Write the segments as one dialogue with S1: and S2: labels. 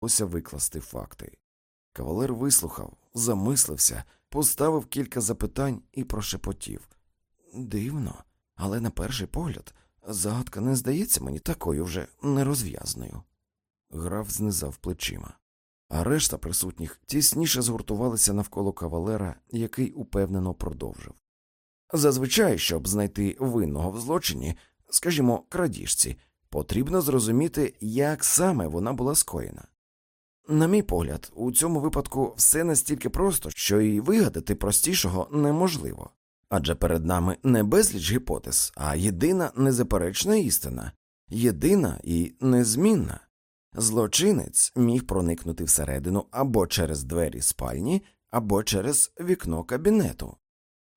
S1: довелося викласти факти. Кавалер вислухав, замислився, поставив кілька запитань і прошепотів. Дивно, але на перший погляд загадка не здається мені такою вже нерозв'язною. Граф знизав плечима, а решта присутніх тісніше згуртувалися навколо кавалера, який упевнено продовжив. Зазвичай, щоб знайти винного в злочині, скажімо, крадіжці, потрібно зрозуміти, як саме вона була скоєна. На мій погляд, у цьому випадку все настільки просто, що і вигадати простішого неможливо. Адже перед нами не безліч гіпотез, а єдина незаперечна істина, єдина і незмінна. Злочинець міг проникнути всередину або через двері спальні, або через вікно кабінету.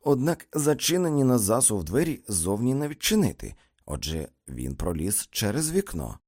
S1: Однак зачинені на засув двері зовні не відчинити, отже, він проліз через вікно.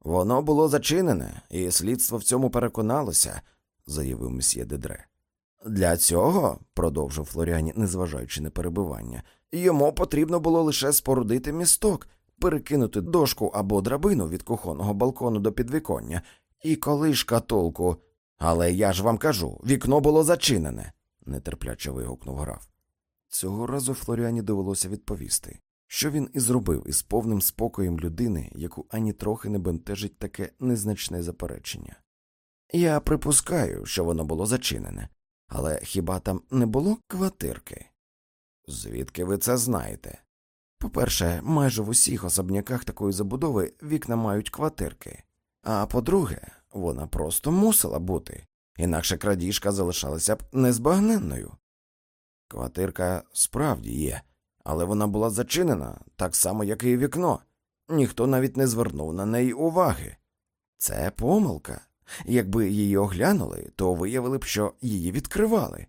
S1: Воно було зачинене, і слідство в цьому переконалося, заявив месьє Дедре. Для цього, продовжив Флоріані, незважаючи на перебування, йому потрібно було лише спорудити місток, перекинути дошку або драбину від кухонного балкону до підвіконня, і коли шкатулку. Але я ж вам кажу, вікно було зачинене, нетерпляче вигукнув граф. Цього разу Флоріані довелося відповісти, що він і зробив із повним спокоєм людини, яку ані трохи не бентежить таке незначне заперечення. Я припускаю, що воно було зачинене, але хіба там не було квартирки? Звідки ви це знаєте? По-перше, майже в усіх особняках такої забудови вікна мають квартирки, а по-друге, вона просто мусила бути, інакше крадіжка залишалася б незбагненною. Квартирка справді є, але вона була зачинена так само, як і вікно. Ніхто навіть не звернув на неї уваги. Це помилка. Якби її оглянули, то виявили б, що її відкривали.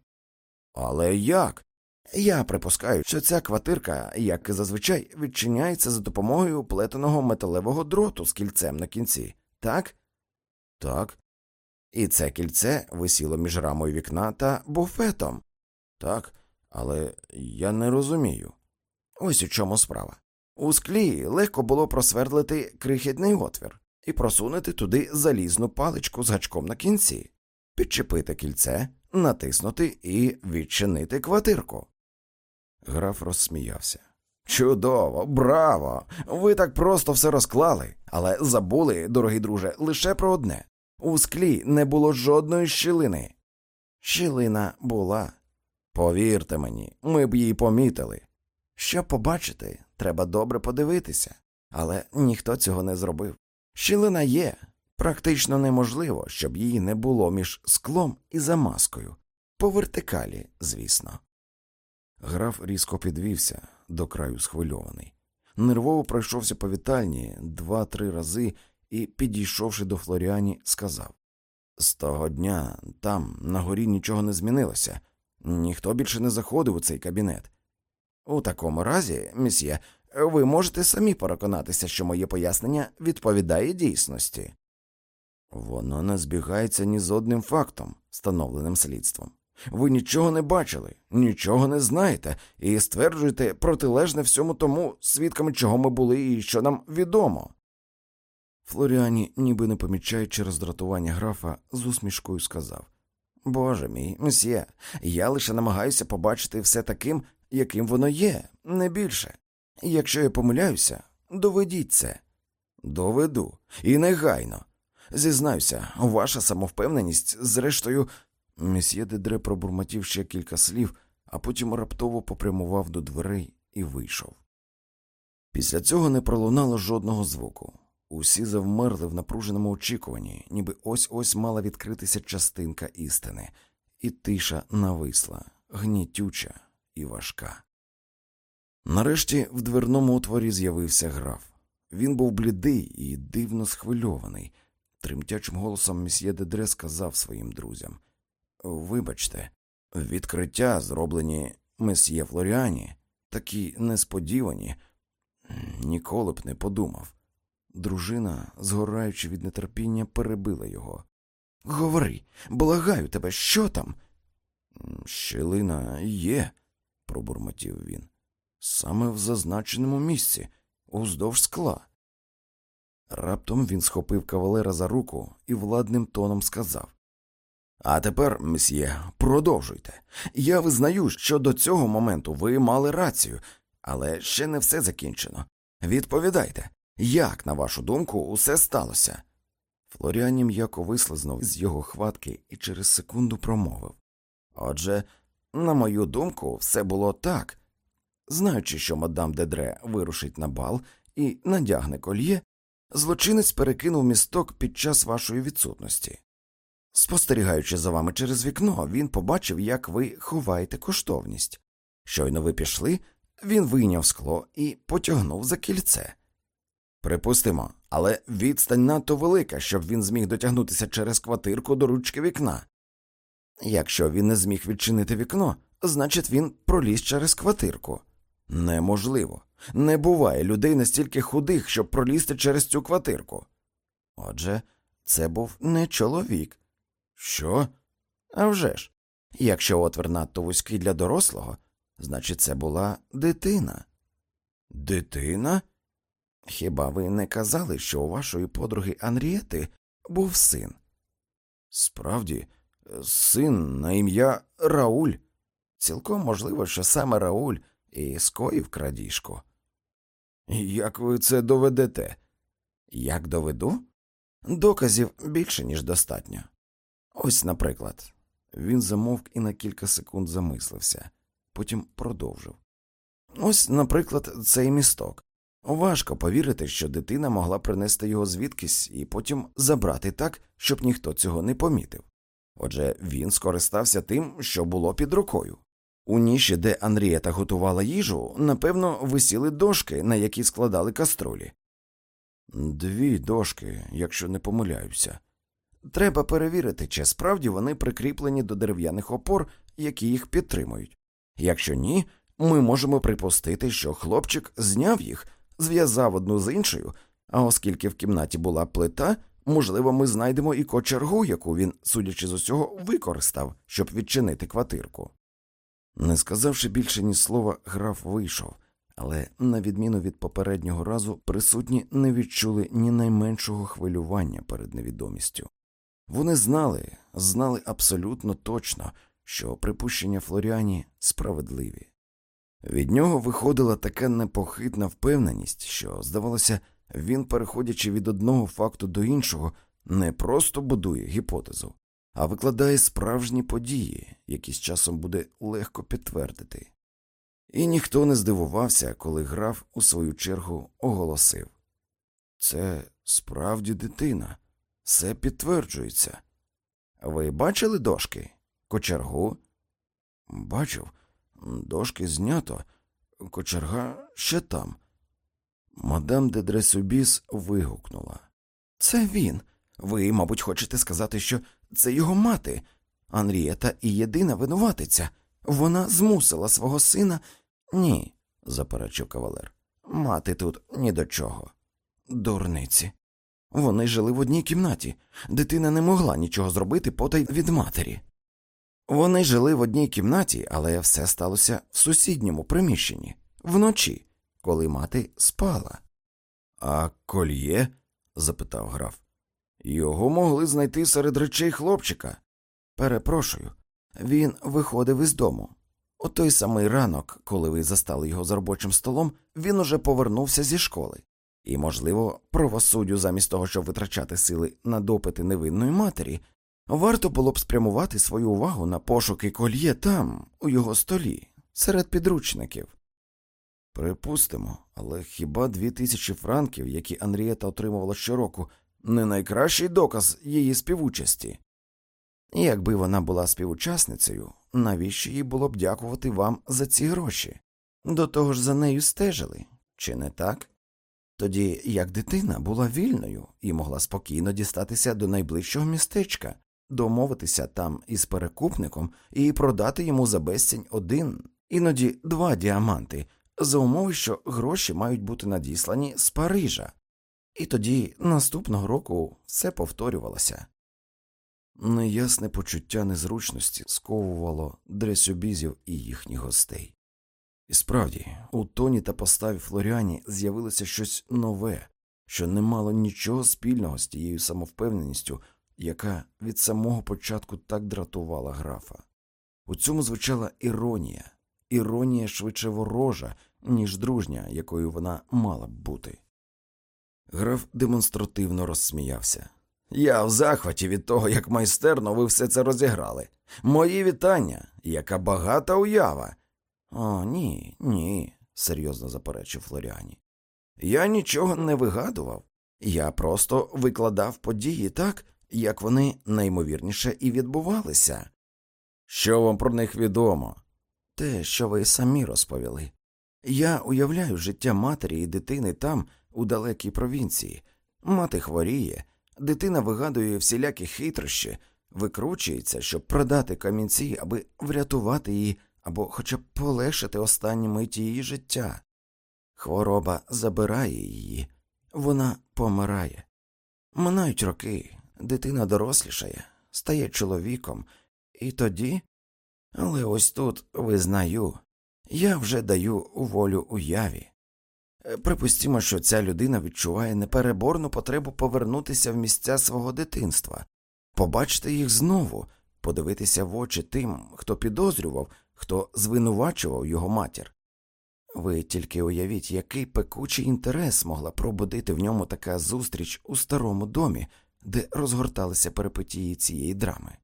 S1: Але як? Я припускаю, що ця квартирка, як і зазвичай, відчиняється за допомогою плетеного металевого дроту з кільцем на кінці, так? Так. І це кільце висіло між рамою вікна та буфетом. Так, але я не розумію. Ось у чому справа. У склі легко було просвердлити крихітний отвір і просунути туди залізну паличку з гачком на кінці, підчепити кільце, натиснути і відчинити квартирку. Граф розсміявся. Чудово, браво! Ви так просто все розклали, але забули, дорогий друже, лише про одне у склі не було жодної щілини. Щілина була. Повірте мені, ми б її помітили. Щоб побачити, треба добре подивитися, але ніхто цього не зробив. Щілина є, практично неможливо, щоб її не було між склом і замазкою, по вертикалі, звісно. Граф різко підвівся, до краю схвильований. Нервово пройшовся по вітальні два-три рази і, підійшовши до Флоріані, сказав З того дня там, на горі, нічого не змінилося, ніхто більше не заходив у цей кабінет. У такому разі, місьє, ви можете самі переконатися, що моє пояснення відповідає дійсності. Воно не збігається ні з одним фактом, встановленим слідством. Ви нічого не бачили, нічого не знаєте і стверджуєте протилежне всьому тому, свідками чого ми були і що нам відомо. Флоріані, ніби не помічаючи роздратування графа, з усмішкою сказав Боже мій, месьє, я лише намагаюся побачити все таким, яким воно є, не більше. Якщо я помиляюся, доведіть це. Доведу. І негайно. Зізнаюся, ваша самовпевненість, зрештою, месьє Дедре пробурмотів ще кілька слів, а потім раптово попрямував до дверей і вийшов. Після цього не пролунало жодного звуку. Усі завмерли в напруженому очікуванні, ніби ось ось мала відкритися частинка істини, і тиша нависла, гнітюча і важка. Нарешті в дверному отворі з'явився граф. Він був блідий і дивно схвильований. Тремтячим голосом місьє Дедре сказав своїм друзям Вибачте, відкриття, зроблені месьє Флоріані, такі несподівані, ніколи б не подумав. Дружина, згораючи від нетерпіння, перебила його. Говори, благаю тебе, що там? Щелина є, пробурмотів він. Саме в зазначеному місці, уздовж скла. Раптом він схопив кавалера за руку і владним тоном сказав А тепер, месьє, продовжуйте. Я визнаю, що до цього моменту ви мали рацію, але ще не все закінчено. Відповідайте, як, на вашу думку, усе сталося? Флоріані м'яко вислизнув з його хватки і через секунду промовив Отже, на мою думку, все було так. Знаючи, що мадам Дедре вирушить на бал і надягне кольє, злочинець перекинув місток під час вашої відсутності. Спостерігаючи за вами через вікно, він побачив, як ви ховаєте коштовність. Щойно ви пішли, він вийняв скло і потягнув за кільце. Припустимо, але відстань надто велика, щоб він зміг дотягнутися через квартирку до ручки вікна. Якщо він не зміг відчинити вікно, значить він проліз через квартирку. Неможливо. Не буває людей настільки худих, щоб пролізти через цю квартирку. Отже, це був не чоловік. Що? А вже ж. Якщо отвір надто вузький для дорослого, значить, це була дитина. Дитина? Хіба ви не казали, що у вашої подруги Анрієти був син? Справді, син на ім'я Рауль. Цілком можливо, що саме Рауль і скоїв крадіжку. Як ви це доведете? Як доведу? Доказів більше, ніж достатньо. Ось, наприклад, він замовк і на кілька секунд замислився, потім продовжив. Ось, наприклад, цей місток. Важко повірити, що дитина могла принести його звідкись і потім забрати так, щоб ніхто цього не помітив. Отже, він скористався тим, що було під рукою. У ніші, де Анрієта готувала їжу, напевно, висіли дошки, на які складали каструлі. Дві дошки, якщо не помиляюся. Треба перевірити, чи справді вони прикріплені до дерев'яних опор, які їх підтримують. Якщо ні, ми можемо припустити, що хлопчик зняв їх, зв'язав одну з іншою, а оскільки в кімнаті була плита, можливо, ми знайдемо і кочергу, яку він, судячи з усього, використав, щоб відчинити квартирку. Не сказавши більше ні слова, граф вийшов, але, на відміну від попереднього разу, присутні не відчули ні найменшого хвилювання перед невідомістю. Вони знали, знали абсолютно точно, що припущення Флоріані справедливі. Від нього виходила така непохитна впевненість, що, здавалося, він, переходячи від одного факту до іншого, не просто будує гіпотезу, а викладає справжні події, які з часом буде легко підтвердити. І ніхто не здивувався, коли граф у свою чергу оголосив це справді дитина, все підтверджується. Ви бачили дошки? Кочергу? Бачив, дошки знято, кочерга ще там. Мадам де Дресюбіс вигукнула. Це він. Ви, мабуть, хочете сказати, що це його мати. Анрієта і єдина винуватиця. Вона змусила свого сина. Ні, заперечив кавалер. Мати тут ні до чого. Дурниці. Вони жили в одній кімнаті. Дитина не могла нічого зробити потай від матері. Вони жили в одній кімнаті, але все сталося в сусідньому приміщенні, вночі, коли мати спала. А кольє? запитав граф. Його могли знайти серед речей хлопчика. Перепрошую, він виходив із дому. У той самий ранок, коли ви застали його за робочим столом, він уже повернувся зі школи. І, можливо, правосуддю, замість того, щоб витрачати сили на допити невинної матері, варто було б спрямувати свою увагу на пошуки кольє там, у його столі, серед підручників. Припустимо, але хіба дві тисячі франків, які Анрієта отримувала щороку, не найкращий доказ її співучасті? Якби вона була співучасницею, навіщо їй було б дякувати вам за ці гроші? До того ж за нею стежили, чи не так? Тоді як дитина була вільною і могла спокійно дістатися до найближчого містечка, домовитися там із перекупником і продати йому за безцінь один, іноді два діаманти, за умови, що гроші мають бути надіслані з Парижа. І тоді наступного року все повторювалося. Неясне почуття незручності сковувало дресюбізів і їхніх гостей. І справді, у тоні та поставі Флоріані з'явилося щось нове, що не мало нічого спільного з тією самовпевненістю, яка від самого початку так дратувала графа. У цьому звучала іронія, іронія швидше ворожа, ніж дружня, якою вона мала б бути. Граф демонстративно розсміявся. Я в захваті від того, як майстерно ви все це розіграли. Мої вітання, яка багата уява. О, ні, ні, серйозно заперечив Флоріані. Я нічого не вигадував. Я просто викладав події так, як вони найімовірніше і відбувалися. Що вам про них відомо? Те, що ви самі розповіли. Я уявляю життя матері і дитини там, у далекій провінції. Мати хворіє, дитина вигадує всілякі хитрощі, викручується, щоб продати камінці, аби врятувати її або хоча б полегшити останні миті її життя. Хвороба забирає її, вона помирає. Минають роки, дитина дорослішає, стає чоловіком, і тоді. Але ось тут визнаю, я вже даю волю уяві. Е, Припустімо, що ця людина відчуває непереборну потребу повернутися в місця свого дитинства, побачити їх знову, подивитися в очі тим, хто підозрював, хто звинувачував його матір. Ви тільки уявіть, який пекучий інтерес могла пробудити в ньому така зустріч у старому домі, де розгорталися перипетії цієї драми.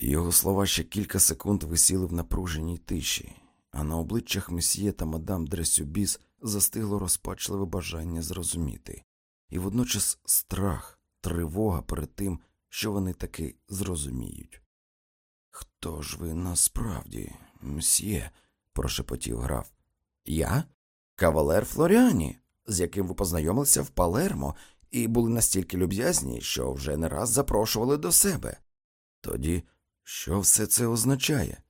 S1: Його слова ще кілька секунд висіли в напруженій тиші, а на обличчях месьє та мадам Дресюбіс застигло розпачливе бажання зрозуміти, і водночас страх, тривога перед тим, що вони таки зрозуміють. Хто ж ви насправді, мсьє? прошепотів граф. Я? Кавалер Флоріані, з яким ви познайомилися в Палермо і були настільки люб'язні, що вже не раз запрошували до себе. Тоді що все це означає?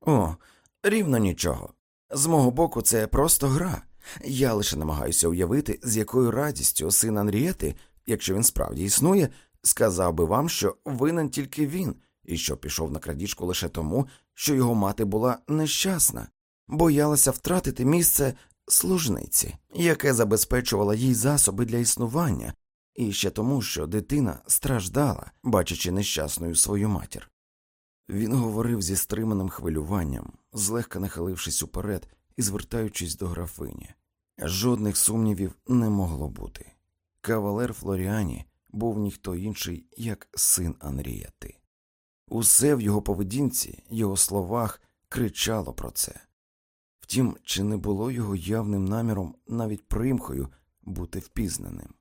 S1: О, рівно нічого. З мого боку, це просто гра. Я лише намагаюся уявити, з якою радістю син Анрієти, якщо він справді існує, сказав би вам, що винен тільки він, і що пішов на крадіжку лише тому, що його мати була нещасна, боялася втратити місце служниці, яке забезпечувало їй засоби для існування, і ще тому, що дитина страждала, бачачи нещасною свою матір. Він говорив зі стриманим хвилюванням, злегка нахилившись уперед і звертаючись до графині. Жодних сумнівів не могло бути. Кавалер Флоріані був ніхто інший, як син Анрієти. Усе в його поведінці, його словах кричало про це. Втім, чи не було його явним наміром навіть примхою бути впізнаним?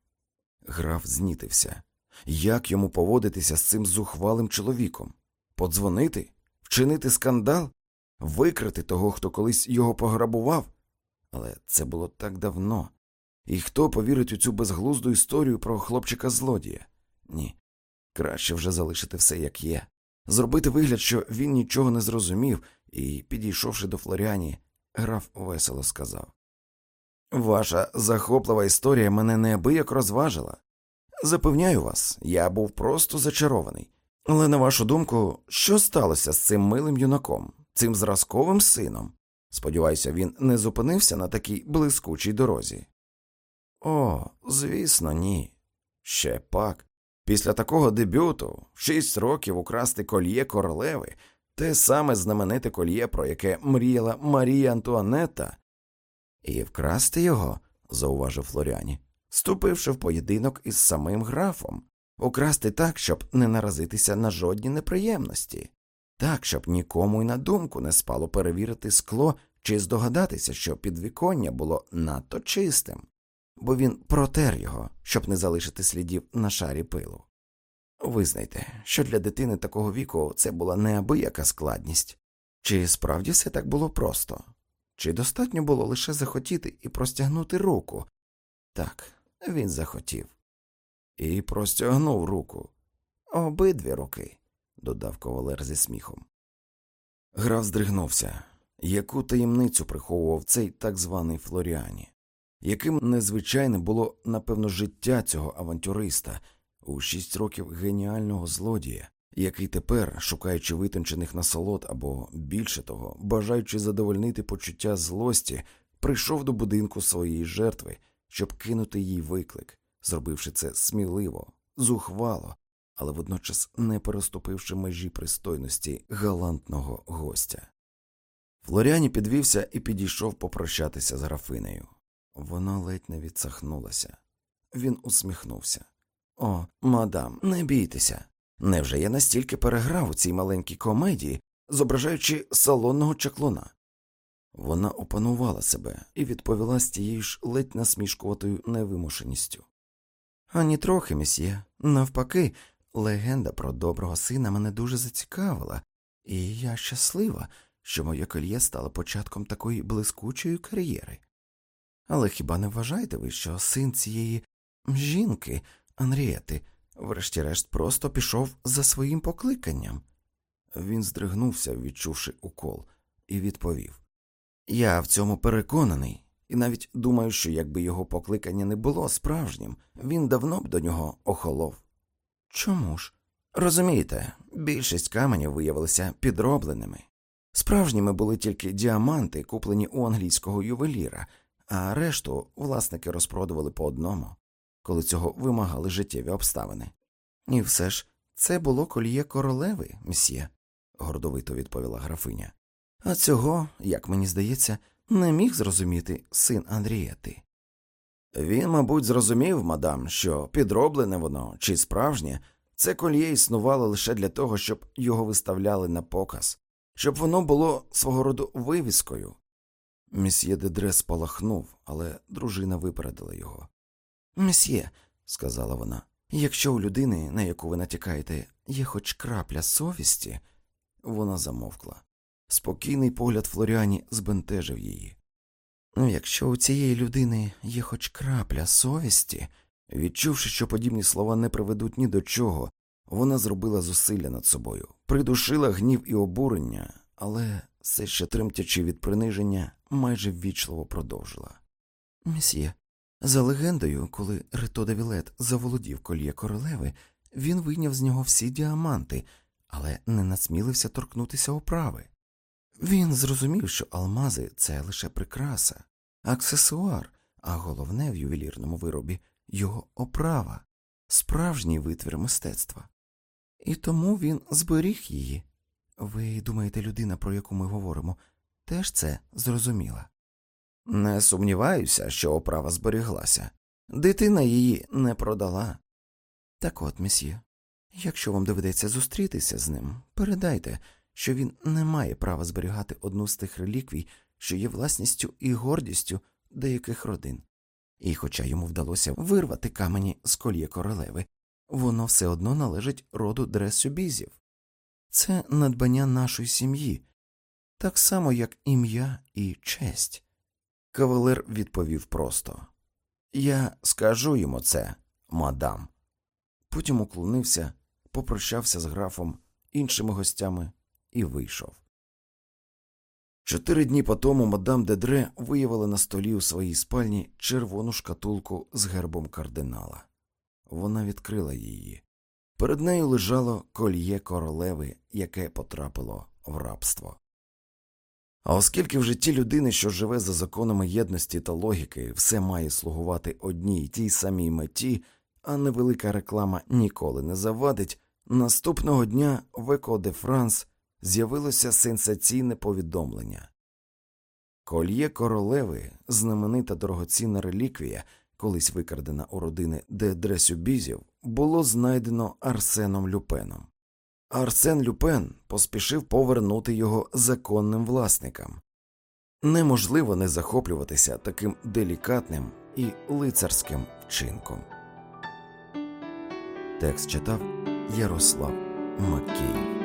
S1: Граф знітився. Як йому поводитися з цим зухвалим чоловіком? Подзвонити? Вчинити скандал? Викрити того, хто колись його пограбував? Але це було так давно. І хто повірить у цю безглузду історію про хлопчика злодія? Ні. Краще вже залишити все як є, зробити вигляд, що він нічого не зрозумів, і, підійшовши до Флоріані, граф весело сказав Ваша захоплива історія мене неабияк розважила. Запевняю вас, я був просто зачарований. Але, на вашу думку, що сталося з цим милим юнаком, цим зразковим сином? Сподіваюся, він не зупинився на такій блискучій дорозі. О, звісно, ні. Ще пак. Після такого дебюту, шість років украсти кольє королеви, те саме знамените кольє, про яке мріяла Марія Антуанетта, і вкрасти його, зауважив Флоріані, вступивши в поєдинок із самим графом, украсти так, щоб не наразитися на жодні неприємності, так, щоб нікому й на думку не спало перевірити скло чи здогадатися, що підвіконня було надто чистим, бо він протер його, щоб не залишити слідів на шарі пилу. Визнайте, що для дитини такого віку це була неабияка складність, чи справді все так було просто, чи достатньо було лише захотіти і простягнути руку? Так, він захотів. І простягнув руку. Обидві руки, додав ковалер зі сміхом. Граф здригнувся. Яку таємницю приховував цей так званий Флоріані? Яким незвичайним було, напевно, життя цього авантюриста у шість років геніального злодія, який тепер, шукаючи витончених насолод або більше того, бажаючи задовольнити почуття злості, прийшов до будинку своєї жертви, щоб кинути їй виклик, зробивши це сміливо, зухвало, але водночас не переступивши межі пристойності галантного гостя. Флоріані підвівся і підійшов попрощатися з графинею. Вона ледь не відсахнулася. Він усміхнувся. О, мадам, не бійтеся. Невже я настільки переграв у цій маленькій комедії, зображаючи салонного чаклуна? Вона опанувала себе і відповіла з тією ж ледь насмішкуватою невимушеністю. Ані трохи, місьє. Навпаки, легенда про доброго сина мене дуже зацікавила, і я щаслива, що моє кольє стало початком такої блискучої кар'єри. Але хіба не вважаєте ви, що син цієї жінки, Анрієти, врешті-решт, просто пішов за своїм покликанням? Він здригнувся, відчувши укол, і відповів Я в цьому переконаний, і навіть думаю, що якби його покликання не було справжнім, він давно б до нього охолов. Чому ж? Розумієте, більшість каменів виявилися підробленими. Справжніми були тільки діаманти, куплені у англійського ювеліра, а решту власники розпродували по одному, коли цього вимагали життєві обставини. І все ж це було коліє королеви, мсьє, гордовито відповіла графиня. А цього, як мені здається, не міг зрозуміти син Андрієти. Він, мабуть, зрозумів, мадам, що підроблене воно чи справжнє, це кольє існувало лише для того, щоб його виставляли на показ, щоб воно було свого роду вивіскою. Месьє Дедре спалахнув, але дружина випередила його. Месьє, сказала вона, якщо у людини, на яку ви натякаєте, є хоч крапля совісті, вона замовкла. Спокійний погляд Флоріані збентежив її. Ну, якщо у цієї людини є хоч крапля совісті, відчувши, що подібні слова не приведуть ні до чого, вона зробила зусилля над собою, придушила гнів і обурення, але, все ще тремтячи від приниження, майже ввічливо продовжила. Месьє, за легендою, коли Рито де Вілет заволодів кольє королеви, він вийняв з нього всі діаманти, але не насмілився торкнутися оправи. Він зрозумів, що алмази це лише прикраса, аксесуар, а головне в ювелірному виробі його оправа, справжній витвір мистецтва. І тому він зберіг її. Ви думаєте, людина, про яку ми говоримо, теж це зрозуміла? Не сумніваюся, що оправа зберіглася. Дитина її не продала. Так от, месьє, якщо вам доведеться зустрітися з ним, передайте, що він не має права зберігати одну з тих реліквій, що є власністю і гордістю деяких родин. І, хоча йому вдалося вирвати камені з кольє королеви, воно все одно належить роду дресюбізів. Це надбання нашої сім'ї, так само, як ім'я і честь. Кавалер відповів просто Я скажу йому це, мадам. Потім уклонився, попрощався з графом, іншими гостями і вийшов. Чотири дні по тому мадам Дедре виявила на столі у своїй спальні червону шкатулку з гербом кардинала. Вона відкрила її. Перед нею лежало кольє королеви, яке потрапило в рабство. А оскільки в житті людини, що живе за законами єдності та логіки, все має слугувати одній тій самій меті, а невелика реклама ніколи не завадить, наступного дня в Еко де Франс з'явилося сенсаційне повідомлення. Кольє королеви, знаменита дорогоцінна реліквія, колись викрадена у родини де Дресюбізів, було знайдено Арсеном Люпеном. Арсен Люпен поспішив повернути його законним власникам. Неможливо не захоплюватися таким делікатним і лицарським вчинком. Текст читав Ярослав Маккей